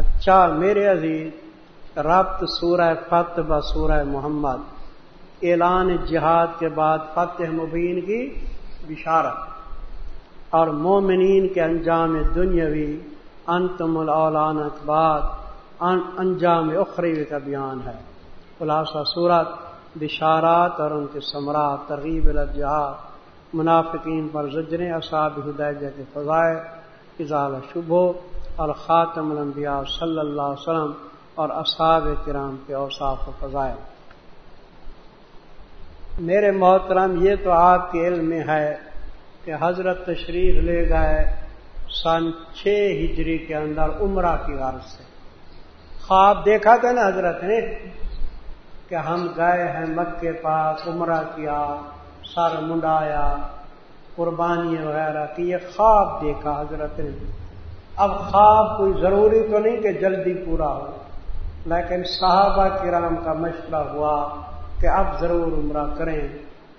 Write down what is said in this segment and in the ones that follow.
اچھا میرے عزیز ربط سورہ فتح و سورہ محمد۔ اعلان جہاد کے بعد فتح مبین کی بشارت۔ اور مومنین کے انجام دنیاوی، انتم الاولان بعد انجام اخروی کا بیان ہے۔ خلاصہ صورت بشارات اور ان کے ثمرات ترغیب الجہاد۔ منافقین پر زجریں اصاب ہدایہ کے فضائے اضال شبو اور خاتم الانبیاء صلی اللہ علیہ وسلم اور اصحاب کرام کے اوصاف و فضائے میرے محترم، یہ تو آپ کے علم میں ہے کہ حضرت تشریف لے گئے سن چھ ہجری کے اندر عمرہ کی غرض سے۔ خواب دیکھا تھا نا حضرت نے کہ ہم گئے ہیں مکہ کے پاس عمرہ کیا، سر منڈایا، قربانی وغیرہ کی، یہ خواب دیکھا حضرت نے۔ اب خواب کوئی ضروری تو نہیں کہ جلدی پورا ہو، لیکن صحابہ کرام کا مشورہ ہوا کہ اب ضرور عمرہ کریں۔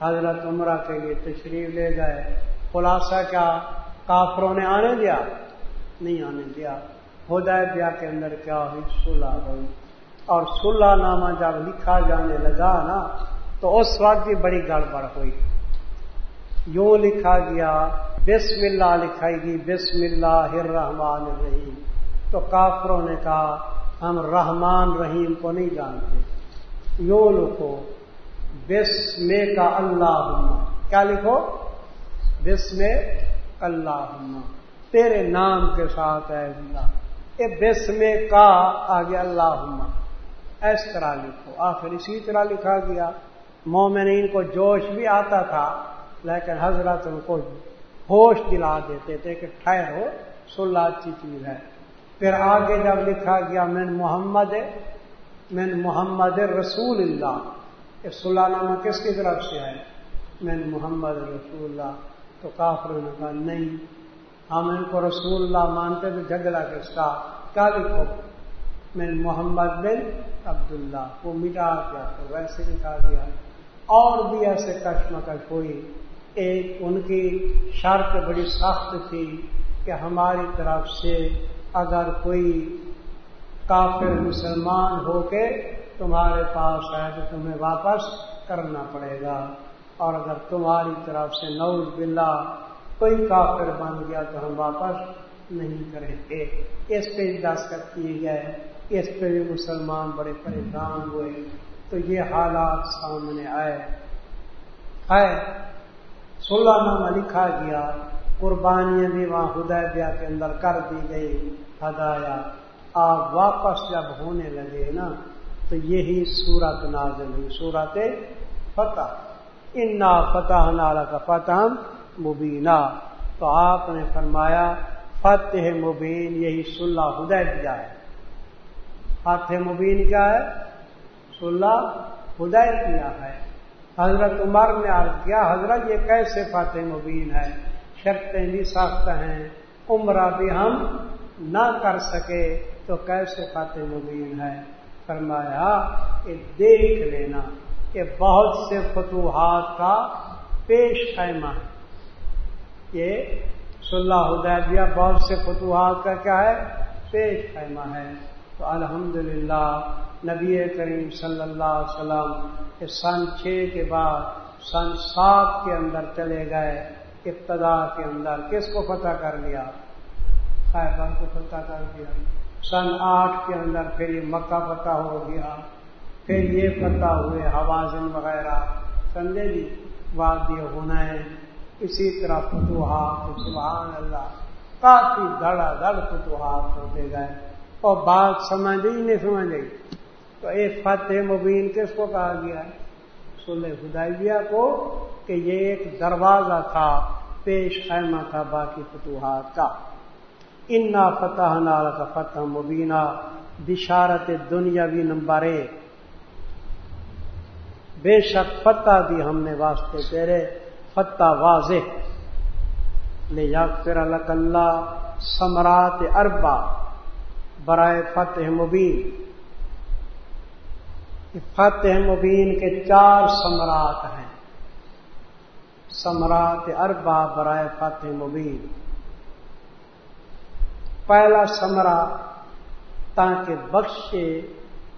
حضرت عمرہ کے لیے تشریف لے گئے۔ خلاصہ کیا، کافروں نے آنے دیا؟ نہیں آنے دیا۔ دیا کے اندر کیا ہوئی؟ سلح ہوئی اور سلح نامہ جب لکھا جانے لگا نا، تو اس وقت بھی بڑی گڑبڑ ہوئی۔ یوں لکھا گیا بسم اللہ لکھائی گی بسم اللہ الرحمن الرحیم۔ تو کافروں نے کہا، ہم رحمان رحیم کو نہیں جانتے۔ یوں لکھو بسم کا اللہ کیا لکھو؟ بسم اللہ تیرے نام کے ساتھ ہے اللہ۔ اے بسم کا آگے اللہ اس طرح لکھو۔ آخر اسی طرح لکھا گیا۔ مومنین کو جوش بھی آتا تھا، لیکن حضرت ان کو ہوش دلا دیتے تھے کہ ٹھہرو سلح اچھی چیز ہے۔ پھر آگے جب لکھا گیا، من محمد من محمد رسول اللہ یہ صلاح نامہ کس کی طرف سے ہے میں محمد رسول اللہ تو کافر نے کہا، نہیں، ہم ان کو رسول اللہ مانتے تو جھگڑا کس کا؟ کیا لکھو؟ میں محمد بن عبداللہ کو مٹا کیا تو ویسے لکھا دیا اور بھی ایسے کشمکش ہوئی ایک ان کی شرط بڑی سخت تھی کہ ہماری طرف سے اگر کوئی کافر مسلمان ہو کے تمہارے پاس ہے تو تمہیں واپس کرنا پڑے گا۔ اور اگر تمہاری طرف سے نوز بلا کوئی کافر بن گیا تو ہم واپس نہیں کریں گے۔ اس پہ دستخط کیے گئے۔ اس پہ بھی مسلمان بڑے پریشان ہوئے۔ تو یہ حالات سامنے آئے۔ ہے سولہ نامہ لکھا گیا، قربانیاں بھی وہاں ہدایبیہ کے اندر کر دی گئی، ہدایا۔ آپ واپس جب ہونے لگے نا، تو یہی سورت نازل ہوئی، سورت فتح۔ انا فتح نالا کا فتح مبینہ تو آپ نے فرمایا، فتح مبین یہی سلح ہدے دیا ہے۔ فتح مبین کیا ہے؟ سلح ہدے ہے۔ حضرت عمر نے عرض کیا، حضرت یہ کیسے فتح مبین ہے شرطیں بھی سخت ہیں، عمرہ بھی ہم نہ کر سکے، تو کیسے فتح مبین ہے فرمایا کہ دیکھ لینا کہ بہت سے فتوحات کا پیش خیمہ ہے۔ یہ صلاح حدیبیہ بہت سے فتوحات کا کیا ہے؟ پیش خیمہ ہے۔ تو الحمدللہ نبی کریم صلی اللہ علیہ وسلم سن چھ کے بعد، سن سات کے اندر چلے گئے، ابتدا کے اندر۔ کس کو فتح کر لیا؟ خیبر کو فتح کر دیا سن آٹھ کے اندر پھر یہ مکہ پتہ ہو گیا۔ پھر یہ پتہ ہوئے حوازن وغیرہ۔ سمجھے جی؟ وادی ہونا ہے اسی طرح فتوحات، سبحان اللہ۔ کافی دھڑا دھڑ فتوحات ہوتے گئے۔ اور بات سمجھ گئی نہیں سمجھ گئی تو ایک فتح مبین کس کو کہا گیا ہے؟ سلح خدائیہ کو کہ یہ ایک دروازہ تھا، پیش خیمہ تھا باقی فتوحات کا۔ انا فتح نال کا فتح مبینہ بشارت دنیاوی نمبر ایک۔ بے شک فتح دی ہم نے واسطے تیرے، فتح واضح۔ لے یا پھر اللہ سمرات اربا برائے فتح مبین۔ فتح مبین کے چار سمرات ہیں۔ سمرات اربا برائے فتح مبین۔ پہلا سمرا تاکہ بخشے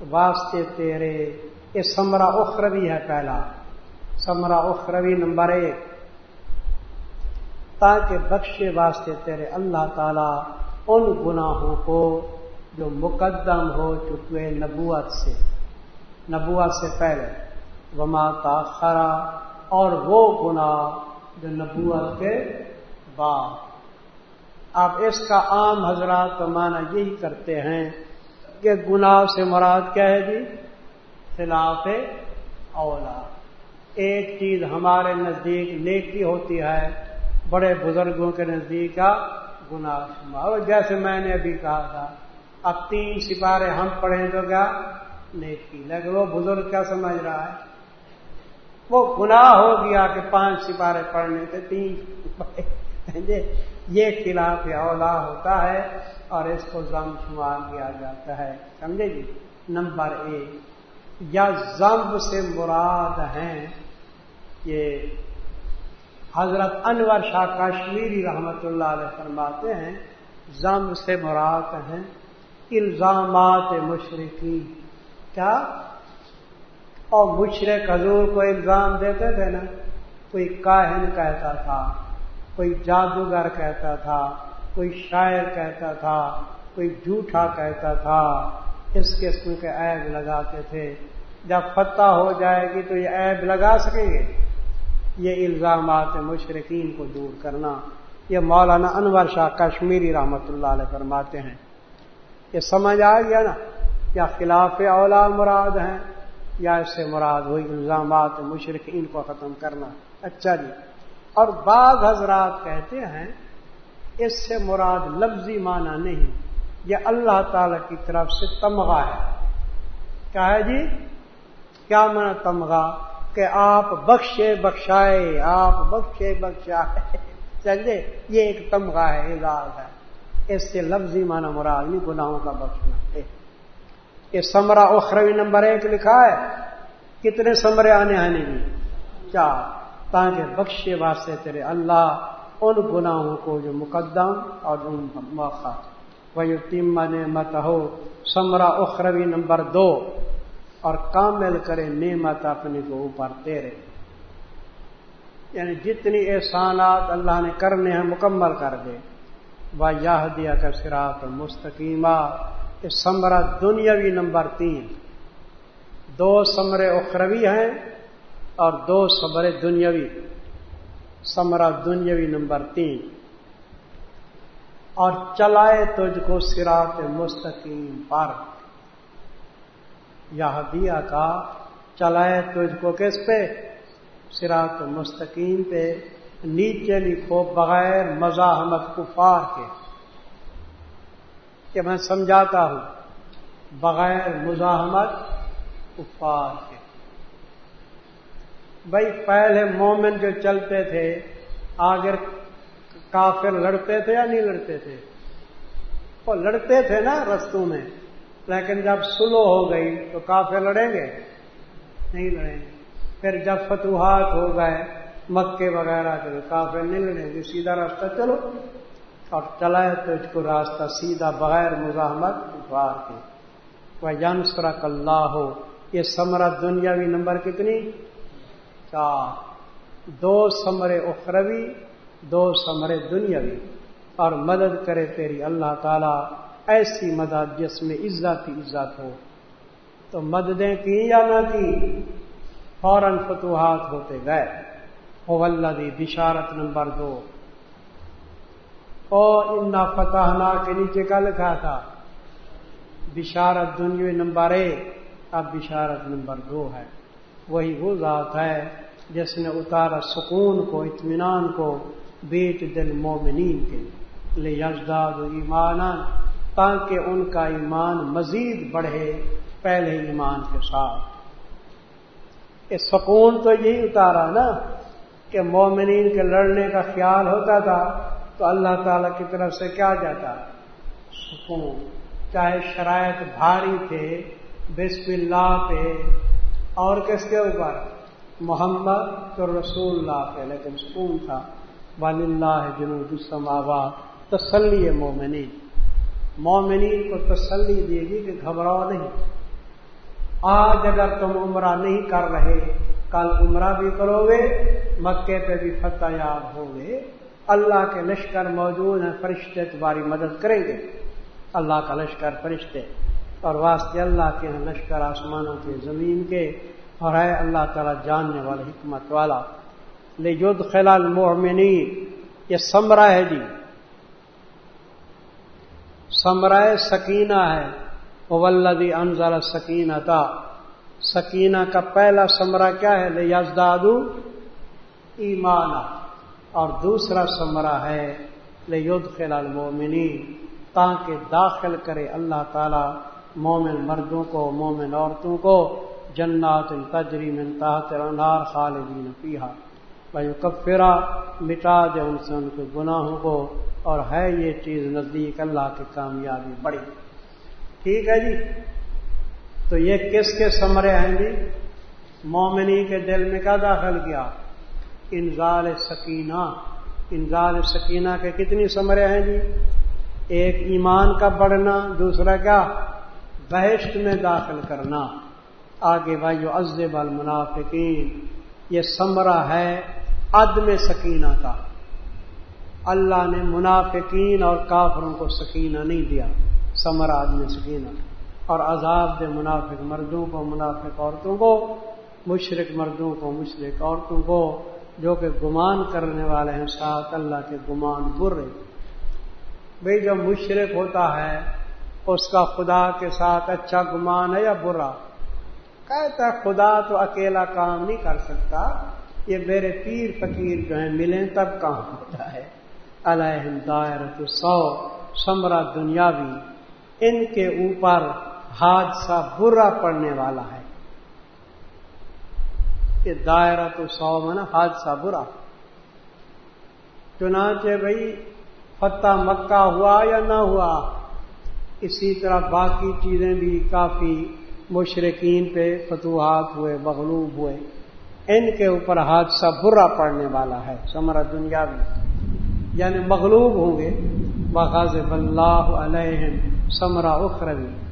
واسطے تیرے، یہ سمرا اخروی ہے پہلا۔ سمرا اخروی نمبر ایک۔ تاکہ بخشے واسطے تیرے اللہ تعالی ان گناہوں کو جو مقدم ہو چکے نبوت سے۔ نبوت سے پہلے۔ وما تاخرا اور وہ گناہ جو نبوت کے بعد۔ اب اس کا عام حضرات تو مانا یہی کرتے ہیں کہ گناہ سے مراد کیا ہے جی؟ خلاف اولا ایک چیز ہمارے نزدیک نیکی ہوتی ہے، بڑے بزرگوں کے نزدیک کا گناہ جیسے میں نے ابھی کہا تھا اب تین سپارے ہم پڑھیں تو کیا؟ نیکی۔ لیکن وہ بزرگ کیا سمجھ رہا ہے؟ وہ گناہ ہو گیا کہ پانچ سپارے پڑھنے سے تین یہ خلاف اولا ہوتا ہے اور اس کو زم شمار کیا جاتا ہے۔ سمجھے جی؟ نمبر ایک۔ یا زمب سے مراد ہیں یہ حضرت انور شاہ کشمیری رحمت اللہ علیہ فرماتے ہیں زمب سے مراد ہیں الزامات مشرقی کیا؟ اور مشرق حضور کو الزام دیتے تھے نا؟ کوئی کاہن کہتا تھا، کوئی جادوگر کہتا تھا، کوئی شاعر کہتا تھا، کوئی جھوٹا کہتا تھا۔ اس قسم کے عیب لگاتے تھے۔ جب فتح ہو جائے گی تو یہ عیب لگا سکیں گے۔ یہ الزامات مشرقین کو دور کرنا۔ یہ مولانا انور شاہ کشمیری رحمت اللہ علیہ فرماتے ہیں۔ یہ سمجھ آ گیا نا، یا خلاف اولا مراد ہیں، یا اس سے مراد ہوئی الزامات مشرق ان کو ختم کرنا۔ اچھا جی۔ اور بعض حضرات کہتے ہیں، اس سے مراد لفظی معنی نہیں، یہ اللہ تعالی کی طرف سے تمغہ ہے۔ کیا ہے جی؟ کیا مانا تمغہ؟ کہ آپ بخشے بخشائے، آپ بخشے بخشائے۔ چلیے یہ ایک تمغہ ہے اعزاز ہے۔ اس سے لفظی معنی مراد نہیں، گناہوں کا بخشنا یہ سمرا اخروی نمبر ایک لکھا ہے۔ کتنے سمرے آنے آنے کی چار۔ تاکہ بخشے واسطے تیرے اللہ ان گناہوں کو جو مقدم اور ان موقع۔ وہ تیم نعمت ہو سمرا اخروی نمبر دو۔ اور کامل کرے نعمت اپنے کو اوپر تیرے۔ یعنی جتنی احسانات اللہ نے کرنے ہیں، مکمل کر دے۔ وہ یہ دیا کر سراط مستقیمہ سمرا دنیاوی نمبر تین۔ دو سمرے اخروی ہیں اور دو سمرے دنیاوی۔ سمرا دنیاوی نمبر تین۔ اور چلائے تجھ کو سراط مستقیم پر۔ یہ دیا کا چلائے تجھ کو کس پہ؟ سراط مستقیم پہ۔ نیچے لکھو بغیر مزاحمت کفار کے۔ کہ میں سمجھاتا ہوں، بغیر مزاحمت کفار کے۔ بھائی، پہلے مومن جو چلتے تھے آگر کافر لڑتے تھے یا نہیں لڑتے تھے؟ وہ لڑتے تھے نا رستوں میں، لیکن جب سلو ہو گئی تو کافر لڑیں گے؟ نہیں لڑیں گے۔ پھر جب فتوحات ہو گئے مکے وغیرہ کے کافر نہیں لڑیں گے، سیدھا راستہ چلو۔ اور چلائے تو اس کو راستہ سیدھا بغیر مزاحمت اتوار کے۔ وہ ینسرک اللہ ہو یہ سمرا دنیاوی نمبر کتنی؟ چار۔ دو سمرے اخروی، دو سمرے دنیاوی۔ اور مدد کرے تیری اللہ تعالی، ایسی مدد جس میں عزت ہی عزت ہو۔ تو مددیں کی یا نہ کی فوراً فتوحات ہوتے گئے۔ دی بشارت نمبر دو۔ ان فتح کے نیچے کا لکھا تھا۔ بشارت دنیا نمبر ایک۔ اب بشارت نمبر دو ہے۔ وہی وہ ذات ہے جس نے اتارا سکون کو، اطمینان کو بیٹ دل مومنین کے لے یزداد ایمان تاکہ ان کا ایمان مزید بڑھے پہلے ایمان کے ساتھ۔ یہ سکون تو یہی اتارا نا۔ کہ مومنین کے لڑنے کا خیال ہوتا تھا تو اللہ تعالی کی طرف سے کیا جاتا؟ سکون۔ چاہے شرائط بھاری تھے، بسم اللہ پہ۔ اور کس کے اوپر؟ محمد تو رسول اللہ پہ، لیکن سکون تھا۔ ولی اللہ جنوب السماوات۔ تسلی مومنی مومنین کو تسلی دے گی کہ گھبراؤ نہیں۔ آج اگر تم عمرہ نہیں کر رہے کل عمرہ بھی کرو گے، مکے پہ بھی فتح یاب ہوگے اللہ کے لشکر موجود ہیں، فرشتے تمہاری مدد کریں گے۔ اللہ کا لشکر فرشتے۔ اور واسطے اللہ کے ہیں لشکر آسمانوں کے، زمین کے۔ اور ہے اللہ تعالیٰ، جاننے والا، حکمت والا۔ لے یدھ خلال مومنی یہ سمرا ہے جی۔ سمرائے سکینہ ہے۔ ولدی انزل سکینہ تھا سکینہ کا پہلا سمرا کیا ہے؟ لے یزدادو ایمانہ اور دوسرا سمرا ہے لے یدھ خلال مومنی تاکہ داخل کرے اللہ تعالی مومن مردوں کو، مومن عورتوں کو جنات تجری من تحت انار خالدین پیہا بھائی کفرا مٹا دے ان سے ان کے گناہوں کو۔ اور ہے یہ چیز نزدیک اللہ کی کامیابی بڑی۔ ٹھیک ہے جی؟ تو یہ کس کے سمرے ہیں جی؟ مومنی کے دل میں کیا داخل کیا؟ انزال سکینہ۔ انزال سکینہ کے کتنی سمرے ہیں جی؟ ایک ایمان کا بڑھنا، دوسرا کیا؟ بہشت میں داخل کرنا۔ آگے بھائی ازب المنافقین۔ یہ سمرا ہے عدم سکینہ کا۔ اللہ نے منافقین اور کافروں کو سکینہ نہیں دیا۔ سمرا عدم سکینہ۔ اور عذاب دے منافق مردوں کو، منافق عورتوں کو مشرق مردوں کو مشرق عورتوں کو، جو کہ گمان کرنے والے ہیں، ساتھ اللہ کے گمان برے بھئی جو مشرق ہوتا ہے، اس کا خدا کے ساتھ اچھا گمان ہے یا برا؟ کہتا خدا تو اکیلا کام نہیں کر سکتا۔ یہ میرے پیر فقیر جو ہیں، ملیں تب کام ہوتا ہے۔ علیہ سو سمرا دنیاوی۔ ان کے اوپر حادثہ برا پڑنے والا ہے۔ یہ دائرہ تو سو میں نا حادثہ برا۔ چنانچہ بھائی فتح مکہ ہوا یا نہ ہوا، اسی طرح باقی چیزیں بھی کافی مشرقین پہ فتوحات ہوئے، مغلوب ہوئے۔ ان کے اوپر حادثہ برا پڑنے والا ہے سمرا دنیا بھی۔ یعنی مغلوب ہوں گے۔ بغاز اللہ علیہ سمرا اخروی۔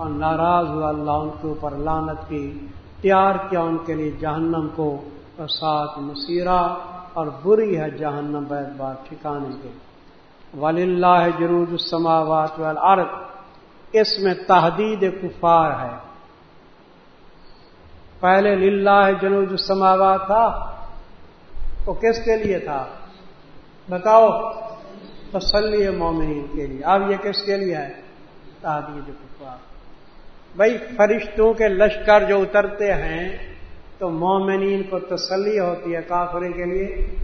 اور ناراض ہوا اللہ ان کے اوپر لانت کی، تیار کیا ان کے لیے جہنم کو اور ساتھ مسیرہ اور بری ہے جہنم بیت بار ٹھکانے کے۔ ولی اللہ جرود السماوات والارض اس میں تحدید کفار ہے۔ پہلے للہ جنوب السماوات تھا، وہ کس کے لیے تھا؟ بتاؤ، تسلی مومنین کے لیے۔ اب یہ کس کے لیے ہے؟ تحدید کفار۔ بھائی فرشتوں کے لشکر جو اترتے ہیں، تو مومنین کو تسلی ہوتی ہے کافرے کے لیے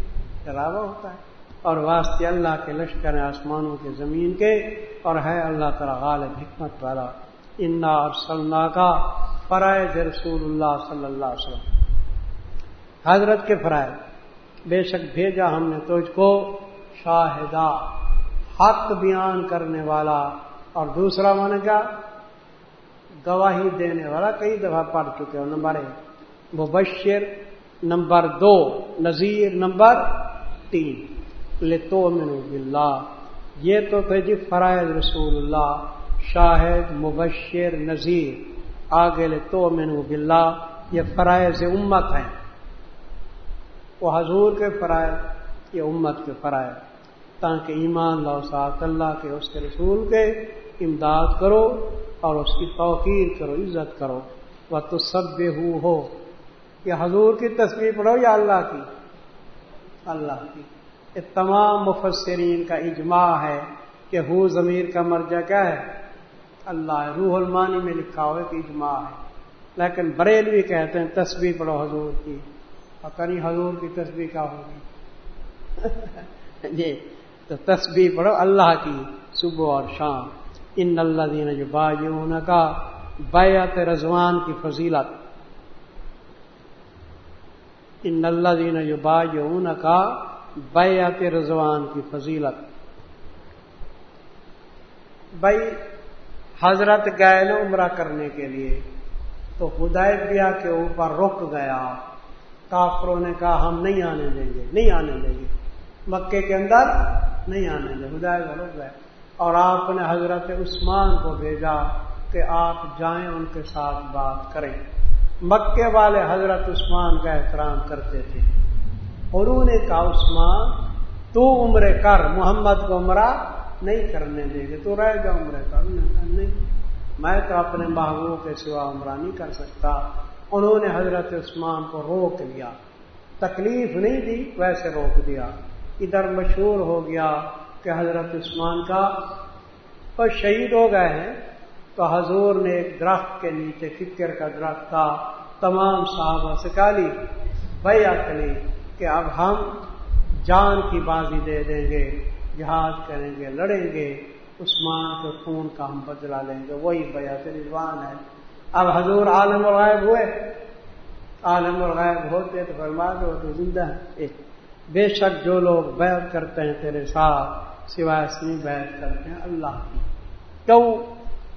چلاوا ہوتا ہے۔ اور واسطے اللہ کے لشکر آسمانوں کے زمین کے، اور ہے اللہ تعالی غالب حکمت والا۔ انا اور سلنا کا فرائض رسول اللہ صلی اللہ علیہ وسلم۔ حضرت کے فرائض۔ بے شک بھیجا ہم نے تجھ کو شاہدہ، حق بیان کرنے والا۔ اور دوسرا من کیا؟ گواہی دینے والا کئی دفعہ پڑھ چکے ہو نمبر ایک، مبشر۔ نمبر دو، نذیر۔ نمبر تین لتو منو بلّہ یہ تو تھے جی فرائض رسول اللہ، شاہد، مبشر، نذیر۔ آگے لے تو مینو بلّہ یہ فرائض امت ہیں۔ وہ حضور کے فرائض، یہ امت کے فرائض۔ تاکہ ایمان لاؤ ساتھ اللہ کے، اس کے رسول کے۔ امداد کرو اور اس کی توقیر کرو، عزت کرو۔ وہ تو سب بے ہو یہ حضور کی تصویر پڑھو یا اللہ کی؟ اللہ کی۔ یہ تمام مفسرین کا اجماع ہے کہ ہو ضمیر کا مرجع کیا ہے؟ اللہ روح المانی میں لکھا ہوئے کہ اجماع ہے۔ لیکن بریلوی کہتے ہیں تصویر پڑھو حضور کی۔ اور کنی حضور کی تصویر کا ہوگی۔ جی تو تصویر پڑھو اللہ کی، صبح اور شام۔ ان اللہ دین جو باجون کا بیعت رضوان کی فضیلت۔ ان اللہ دین جو باجون کا بیعت رضوان کی فضیلت۔ بھائی، حضرت گئے عمرہ کرنے کے لیے تو ہدایبیہ کے اوپر رک گیا۔ کافروں نے کہا، ہم نہیں آنے دیں گے، نہیں آنے دیں گے۔ مکے کے اندر نہیں آنے دیں ہدایت رک گئے اور آپ نے حضرت عثمان کو بھیجا کہ آپ جائیں ان کے ساتھ بات کریں۔ مکے والے حضرت عثمان کا احترام کرتے تھے۔ انہوں نے کہا، عثمان، تو عمرے کر، محمد کو عمرہ نہیں کرنے دے گے، تو رہ جا عمرے کر۔ نہیں، میں تو اپنے محبوب کے سوا عمرہ نہیں کر سکتا۔ انہوں نے حضرت عثمان کو روک لیا۔ تکلیف نہیں دی، ویسے روک دیا۔ ادھر مشہور ہو گیا کہ حضرت عثمان کا اور شہید ہو گئے ہیں تو حضور نے ایک درخت کے نیچے فکر کا درخت تھا، تمام صحابہ سے کالی بھائی اکلی کہ اب ہم جان کی بازی دے دیں گے، جہاد کریں گے، لڑیں گے، عثمان کے خون کا ہم بدلا لیں گے، وہی بیعت رضوان ہے۔ اب حضور عالم الغائب ہوئے۔ عالم الغائب ہوتے تو فرما دو تو زندہ ہے بے شک جو لوگ بیعت کرتے ہیں تیرے ساتھ سوائے سنی بیعت کرتے ہیں اللہ کی۔ کیوں؟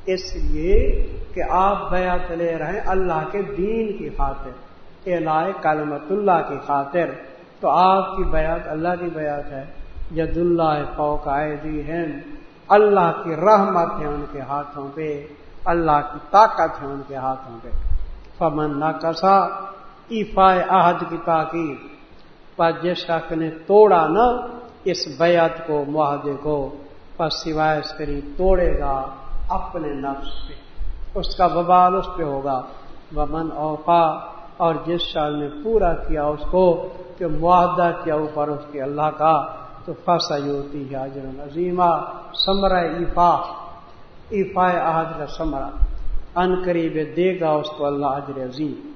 اس لیے کہ آپ بیعت لے رہے ہیں اللہ کے دین کی خاطر، اے لائے کالمت اللہ کی خاطر۔ تو آپ کی بیعت اللہ کی بیعت ہے۔ ید اللہ فوق آئے دی اللہ کی رحمت ہے ان کے ہاتھوں پہ۔ اللہ کی طاقت ہے ان کے ہاتھوں پہ۔ فمن نہ کسا ایفا عہد کی تاکید۔ پر جس شخص نے توڑا نا اس بیعت کو، معاہدے کو پس سوائے اس قریب توڑے گا اپنے نفس پہ۔ اس کا ببال اس پہ ہوگا۔ ومن اوقا، اور جس سال نے پورا کیا اس کو کہ معاہدہ کیا اوپر اس کے اللہ کا، تو فسا ہوتی ہے حاضر عظیمہ۔ سمرا ایفا ایفا احد کا سمرا ان قریب دے گا اس کو اللہ حضر عظیم۔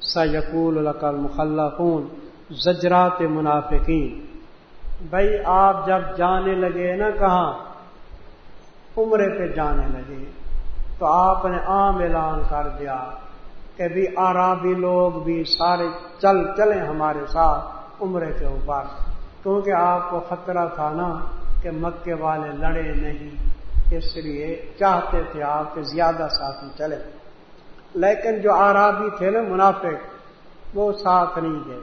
سیقول القل مخلہ خون زجرات منافقین۔ بھائی آپ جب جانے لگے نا کہاں؟ عمرے پہ جانے لگے۔ تو آپ نے عام اعلان کر دیا کہ بھی آرابی لوگ بھی سارے چل چلیں ہمارے ساتھ عمرے کے اوپر۔ کیونکہ آپ کو خطرہ تھا نا کہ مکے والے لڑے نہیں، اس لیے چاہتے تھے آپ کے زیادہ ساتھی چلے۔ لیکن جو آرابی تھے نا منافق، وہ ساتھ نہیں گئے۔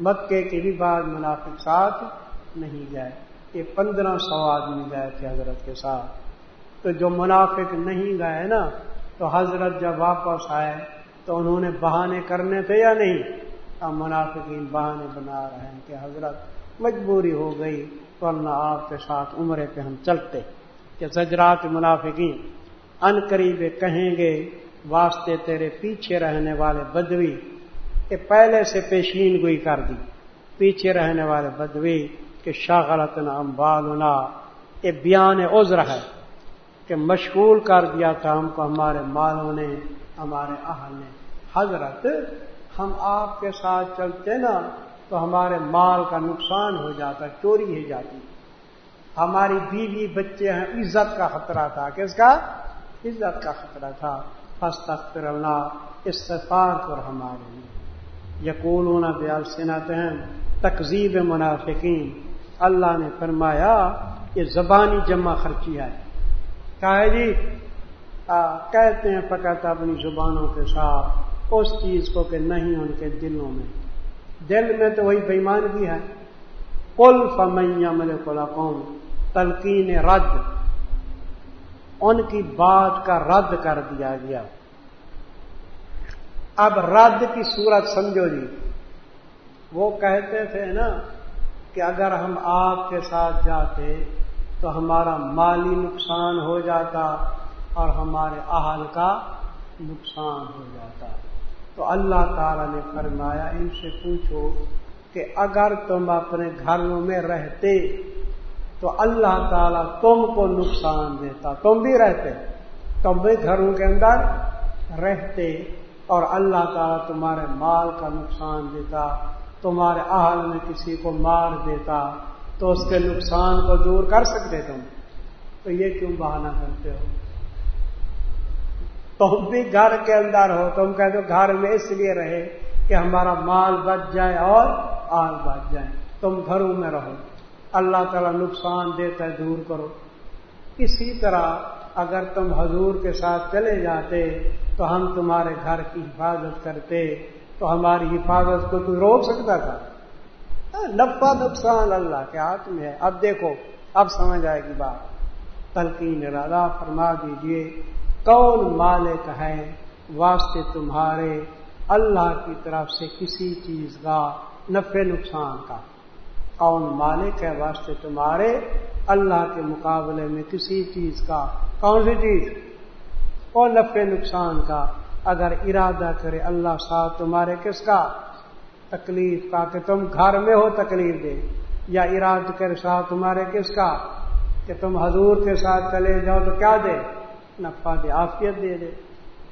مکے کے بھی بعد منافق ساتھ نہیں گئے۔ یہ پندرہ سو آدمی گئے تھے حضرت کے ساتھ۔ تو جو منافق نہیں گئے نا، تو حضرت جب واپس آئے، تو انہوں نے بہانے کرنے تھے یا نہیں؟ اب منافقین بہانے بنا رہے ہیں کہ حضرت مجبوری ہو گئی ورنہ آپ کے ساتھ عمرے پہ ہم چلتے۔ کہ سجرات منافقین، ان قریب کہیں گے، واسطے تیرے پیچھے رہنے والے بدوی کہ پہلے سے پیشین گوئی کر دی۔ پیچھے رہنے والے بدوی کہ شاغلت امبالنا یہ بیان عذر ہے کہ مشغول کر دیا تھا ہم کو ہمارے مالوں نے، ہمارے اہل نے۔ حضرت، ہم آپ کے ساتھ چلتے نا تو ہمارے مال کا نقصان ہو جاتا، چوری ہی جاتی۔ ہماری بیوی، بچے ہیں، عزت کا خطرہ تھا۔ کس کا؟ عزت کا خطرہ تھا۔ فس تخر اللہ استفار پر ہمارے لیے۔ یقول بیال سنت ہیں تقزیب منافقین۔ اللہ نے فرمایا، یہ زبانی جمع خرچی ہے۔ کہا جی کہتے ہیں فقط اپنی زبانوں کے ساتھ، اس چیز کو کہ نہیں ان کے دلوں میں۔ دل میں تو وہی بےمان بھی ہے۔ کل فمیا ملے کولا قوم تلقین رد۔ ان کی بات کا رد کر دیا گیا۔ اب رد کی صورت سمجھو جی۔ وہ کہتے تھے نا کہ اگر ہم آپ کے ساتھ جاتے تو ہمارا مالی نقصان ہو جاتا اور ہمارے اہل کا نقصان ہو جاتا۔ تو اللہ تعالی نے فرمایا، ان سے پوچھو کہ اگر تم اپنے گھروں میں رہتے تو اللہ تعالیٰ تم کو نقصان دیتا۔ تم بھی رہتے، تم بھی گھروں کے اندر رہتے اور اللہ تعالیٰ تمہارے مال کا نقصان دیتا۔ تمہارے اہل میں کسی کو مار دیتا تو اس کے نقصان کو دور کر سکتے تم؟ تو یہ کیوں بہانہ کرتے ہو؟ تم بھی گھر کے اندر ہو، تم کہتے ہو گھر میں اس لیے رہے کہ ہمارا مال بچ جائے اور آل بچ جائے۔ تم گھروں میں رہو۔ اللہ تعالیٰ نقصان دیتا ہے، دور کرو۔ اسی طرح اگر تم حضور کے ساتھ چلے جاتے تو ہم تمہارے گھر کی حفاظت کرتے۔ تو ہماری حفاظت کو کوئی روک سکتا تھا۔ ہاں، نفع نقصان اللہ کے ہاتھ میں ہے۔ اب دیکھو، اب سمجھ آئے گی بات۔ تلقین ارادہ، فرما دیجیے۔ کون مالک ہے واسطے تمہارے؟ اللہ کی طرف سے کسی چیز کا نفع نقصان کا۔ کون مالک ہے واسطے تمہارے؟ اللہ کے مقابلے میں کسی چیز کا۔ کون سی چیز؟ اور نفع نقصان کا؟ اگر ارادہ کرے اللہ صاحب تمہارے کس کا؟ تکلیف کا کہ تم گھر میں ہو تکلیف دے، یا اراد کرے صاحب تمہارے کس کا؟ کہ تم حضور کے ساتھ چلے جاؤ تو کیا دے؟ نفع دے آفیت دے دے۔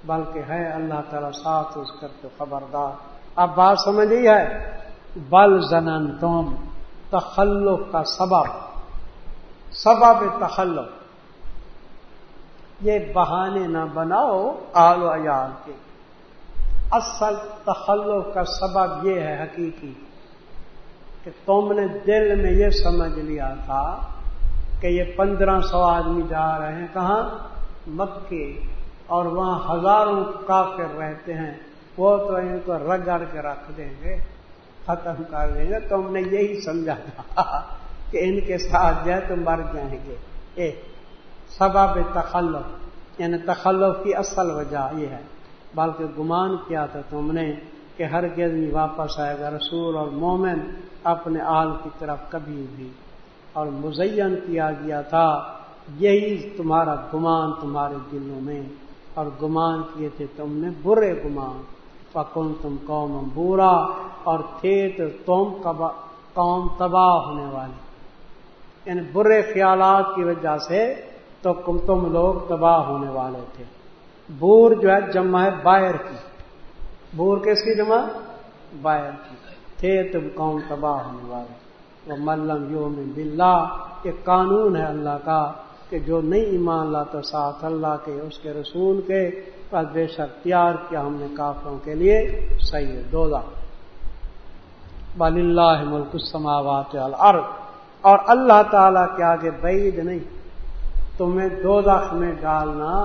بلکہ ہے اللہ تعالیٰ ساتھ اس کر تو خبردار۔ اب بات سمجھی ہے؟ بل زنن تم تخلق کا سبب۔ سبب تخلق۔ یہ بہانے نہ بناؤ آل و عیال کے۔ اصل تخلق کا سبب یہ ہے حقیقی کہ تم نے دل میں یہ سمجھ لیا تھا کہ یہ پندرہ سو آدمی جا رہے ہیں کہاں؟ مکے۔ اور وہاں ہزاروں کافر رہتے ہیں۔ وہ تو ان کو رگڑ کے رکھ دیں گے، ختم کر دیں گے۔ تم نے یہی سمجھا تھا کہ ان کے ساتھ جائے تو مر جائیں گے۔ سبب تخلف یعنی تخلف کی اصل وجہ یہ ہے۔ بلکہ گمان کیا تھا تم نے کہ ہر گزنی واپس آئے گا۔ رسول اور مومن اپنے آل کی طرف کبھی بھی۔ اور مزین کیا گیا تھا، یہی تمہارا گمان تمہارے دلوں میں۔ اور گمان کیے تھے تم نے برے گمان۔ پکن تم قوم برا اور تھے تو تم قوم تباہ ہونے والی یعنی برے خیالات کی وجہ سے تو تم لوگ تباہ ہونے والے تھے۔ بور جو ہے جمع ہے باہر کی۔ بور کس کی جمع؟ باہر کی۔ تھے تم قوم تباہ ہونے والے۔ وہ ملم یوم بلّہ یہ قانون ہے اللہ کا کہ جو نہیں ایمان لاتا ساتھ اللہ کے، اس کے رسول کے پس بے شک تیار کیا ہم نے کافروں کے لیے۔ صحیح ہے، دو بل اللہ ملک السماوات الارض اور اللہ تعالی کے آگے بعید نہیں۔ تمہیں دو میں ڈالنا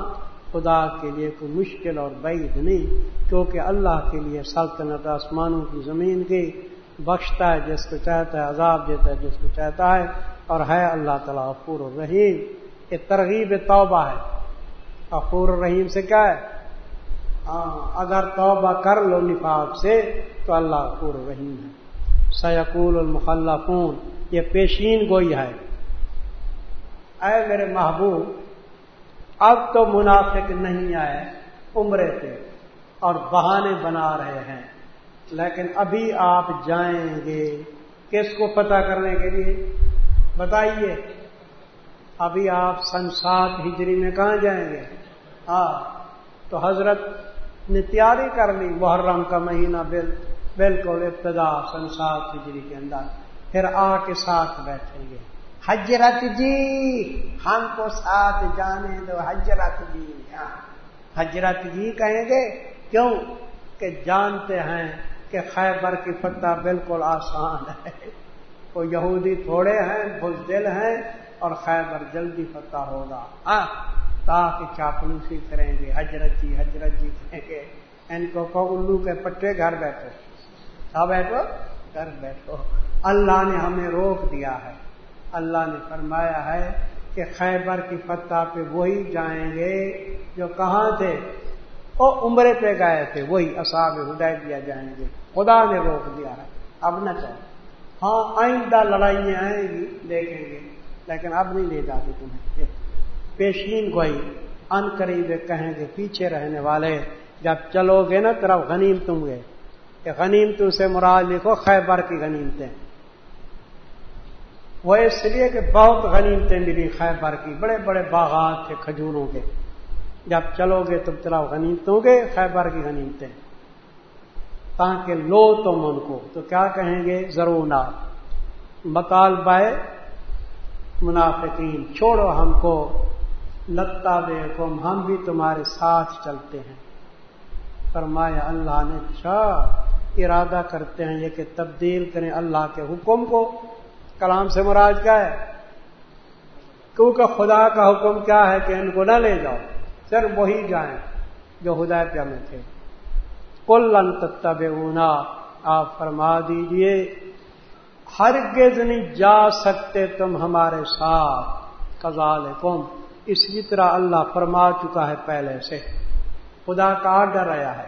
خدا کے لیے کوئی مشکل اور بعید نہیں، کیونکہ اللہ کے لیے سلطنت آسمانوں کی زمین کی بخشتا ہے، جس کو چاہتا ہے عذاب دیتا ہے، جس کو چاہتا ہے، اور ہے اللہ تعالیٰ پور الرحیم۔ یہ ترغیب توبہ ہے۔ غفور الرحیم سے کیا ہے؟ ہاں اگر توبہ کر لو نفاق سے تو اللہ غفور الرحیم ہے۔ سیقول المخلفون، یہ پیشین گوئی ہے۔ اے میرے محبوب، اب تو منافق نہیں آئے عمرے پہ اور بہانے بنا رہے ہیں، لیکن ابھی آپ جائیں گے کس کو پتہ کرنے کے لیے؟ بتائیے، ابھی آپ سن سات ہجری میں کہاں جائیں گے؟ ہاں تو حضرت نے تیاری کر لی، محرم کا مہینہ بل، بالکل ابتدا سن سات ہجری کے اندر، پھر آ کے ساتھ بیٹھیں گے۔ حجرت جی ہم کو ساتھ جانے دو، حجرت جی۔ ہاں حجرت جی کہیں گے، کیوں؟ کہ جانتے ہیں کہ خیبر کی فتح بالکل آسان ہے۔ وہ یہودی تھوڑے ہیں، بزدل ہیں اور خیبر جلدی فتح ہوگا۔ ہاں تاکہ چاپلوسی کریں گے، حجرت جی حجرت جی کہیں گے۔ ان کو الو کے پٹے گھر بیٹھو۔ کیا بیٹھو، گھر بیٹھو۔ اللہ نے ہمیں روک دیا ہے۔ اللہ نے فرمایا ہے کہ خیبر کی فتح پہ وہی جائیں گے جو کہاں تھے؟ وہ عمرے پہ گئے تھے، وہی اصاب ہدای دیا جائیں گے۔ خدا نے روک دیا ہے۔ اب نہ چاہو ہاں آئندہ لڑائیاں آئیں گی، دیکھیں گے۔ لیکن اب نہیں لے جاتے تمہیں۔ پیشین گوئی ان قریب کہیں گے، پیچھے رہنے والے۔ جب چلو گے نا، طرف غنیم تم گے غنیم تم سے مراد لکھو، خیبر کی غنیمتیں وہ اس لیے کہ بہت غنیمتیں ملی خیبر کی، بڑے بڑے باغات تھے کھجوروں کے۔ جب چلو گے تم چلاؤ غنیمتوں گے، خیبر کی غنیمتیں تاکہ لو تم ان کو۔ تو کیا کہیں گے؟ ضرور نہ مطالبہ منافقین، چھوڑو ہم کو۔ لتا بے حکم ہم بھی تمہارے ساتھ چلتے ہیں۔ فرمایا اللہ نے اچھا ارادہ کرتے ہیں یہ کہ تبدیل کریں اللہ کے حکم کو۔ کلام سے مراد کیا ہے؟ کیونکہ خدا کا حکم کیا ہے کہ ان کو نہ لے جاؤ۔ صرف وہی جائیں جو ہدایت میں تھے۔ کل تب اونا آپ فرما دیجیے، ہرگز نہیں جا سکتے تم ہمارے ساتھ۔ کزال کم اسی طرح اللہ فرما چکا ہے پہلے سے۔ خدا کا آڈر آیا ہے۔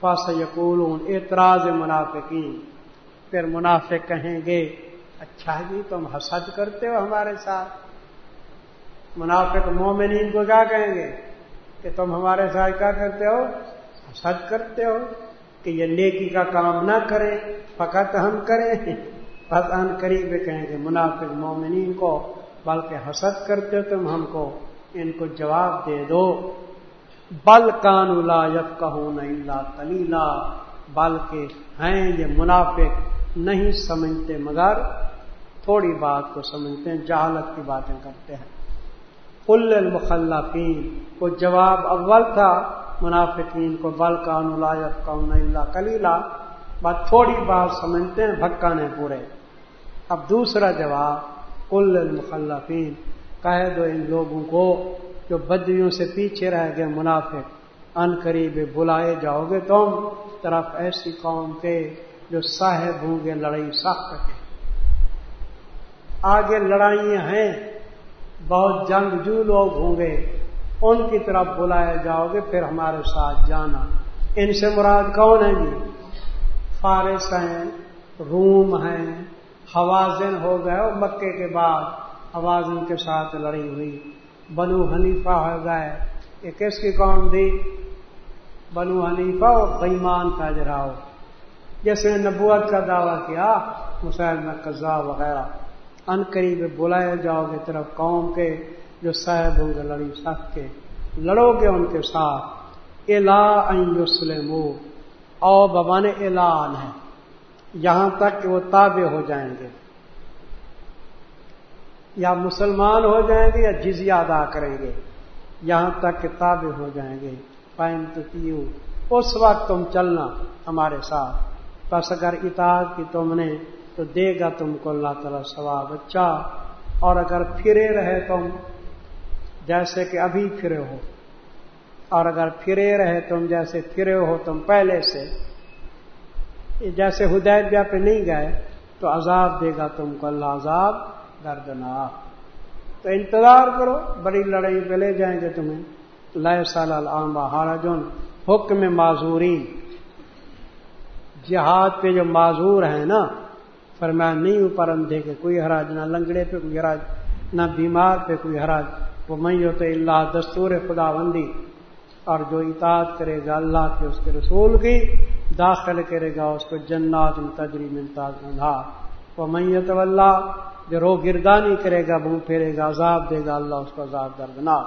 فاس یقول اعتراض منافقین۔ پھر منافق کہیں گے اچھا جی تم حسد کرتے ہو ہمارے ساتھ۔ منافق مومنین کو کیا کہیں گے؟ کہ تم ہمارے ساتھ کیا کرتے ہو؟ حسد کرتے ہو کہ یہ نیکی کا کام نہ کرے، فقط ہم کریں۔ بس ان قریب کہیں گے منافق مومنین کو، بلکہ حسد کرتے ہو تم ہم کو۔ ان کو جواب دے دو۔ بل کان لا یب کہوں نہیں تلیلا بلکہ ہیں یہ منافق نہیں سمجھتے مگر تھوڑی بات کو سمجھتے ہیں، جہالت کی باتیں کرتے ہیں۔ کل المخلفین کو جواب اول تھا، منافقین کو، بل کان یب کہوں اللہ کلیلہ بات تھوڑی بات سمجھتے ہیں بھکانے پورے۔ اب دوسرا جواب کل المخلفین کہہ دو ان لوگوں کو جو بدیوں سے پیچھے رہ گئے منافق۔ ان قریب بلائے جاؤ گے تم، طرف ایسی قوم کے جو صاحب ہوں گے، لڑائی سخت کے آگے لڑائیاں ہیں، بہت جنگ جو لوگ ہوں گے، ان کی طرف بلائے جاؤ گے، پھر ہمارے ساتھ جانا۔ ان سے مراد کون ہے جی؟ فارس ہیں، روم ہیں، حوازن ہو گئے اور مکے کے بعد حوازن کے ساتھ لڑی ہوئی۔ بنو حنیفہ ہو گئے۔ یہ کس کی قوم دی بنو حنیفہ اور بےمان کا جراؤ جیسے نبوت کا دعویٰ کیا مسائل میں قزا وغیرہ۔ ان قریب بلائے جاؤ گے طرف قوم کے، جو صاحب ہوں گے لڑی سخت کے۔ لڑو گے ان کے ساتھ۔ الا یوسلم او ببان اعلان ہے۔ یہاں تک کہ وہ تابع ہو جائیں گے۔ یا مسلمان ہو جائیں گے یا جزیہ ادا کریں گے۔ یہاں تک کہ تابع ہو جائیں گے۔ پائن تو اس وقت تم چلنا ہمارے ساتھ۔ بس اگر اطاعت کی تم نے تو دے گا تم کو اللہ تعالیٰ ثواب۔ اچھا اور اگر پھرے رہے تم، جیسے کہ ابھی پھرے ہو، اور اگر پھرے رہے تم، جیسے پھرے ہو تم پہلے سے جیسے ہدایت پہ نہیں گئے، تو عذاب دے گا تم کو اللہ، عذاب دردنا تو انتظار کرو، بڑی لڑائی پہ لے جائیں گے تمہیں۔ لیے سال ہارا جن حکم معذوری جہاد پہ جو معذور ہیں نا فرمایا، نہیں اوپر اندھے کے کوئی حراج نہ لنگڑے پہ کوئی حراج نہ بیمار پہ کوئی حراج. وہ میں تو اللہ دستور خدا بندی اور جو اطاعت کرے گا اللہ کے اس کے رسول کی داخل کرے گا اس کو جنات تجری ممتاز وہ میت اللہ جو رو گردانی کرے گا منہ پھیرے گا، عذاب دے گا، اللہ اس کو عذاب دردناک۔